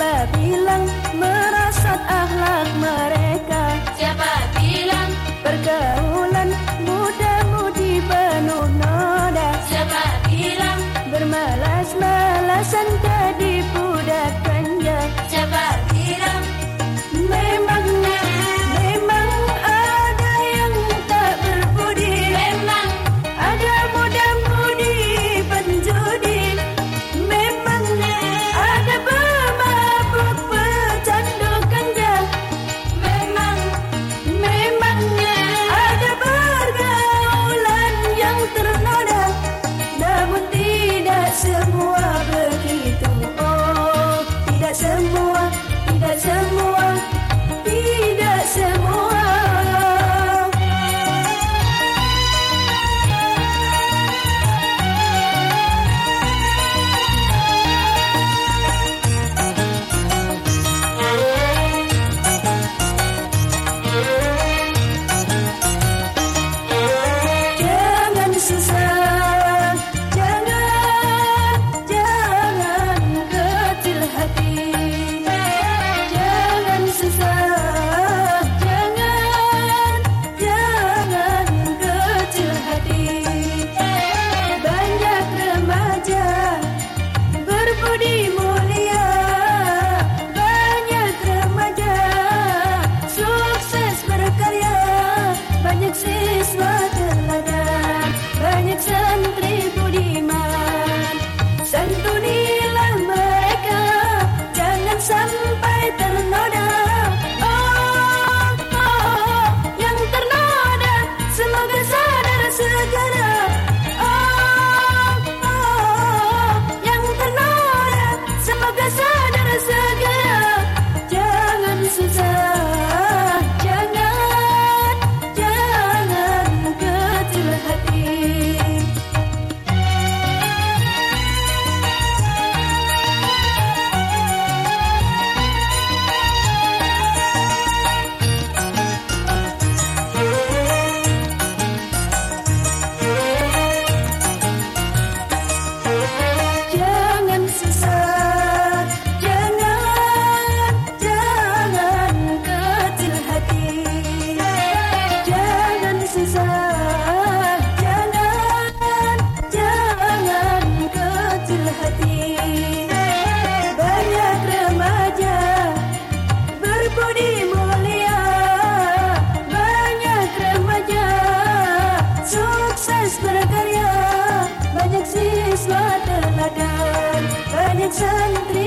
Siapa bilang merasat akhlak mereka? Siapa bilang pergaulan muda-mudi penuh noda? Siapa bilang bermalas-malasan jadi? Alexander.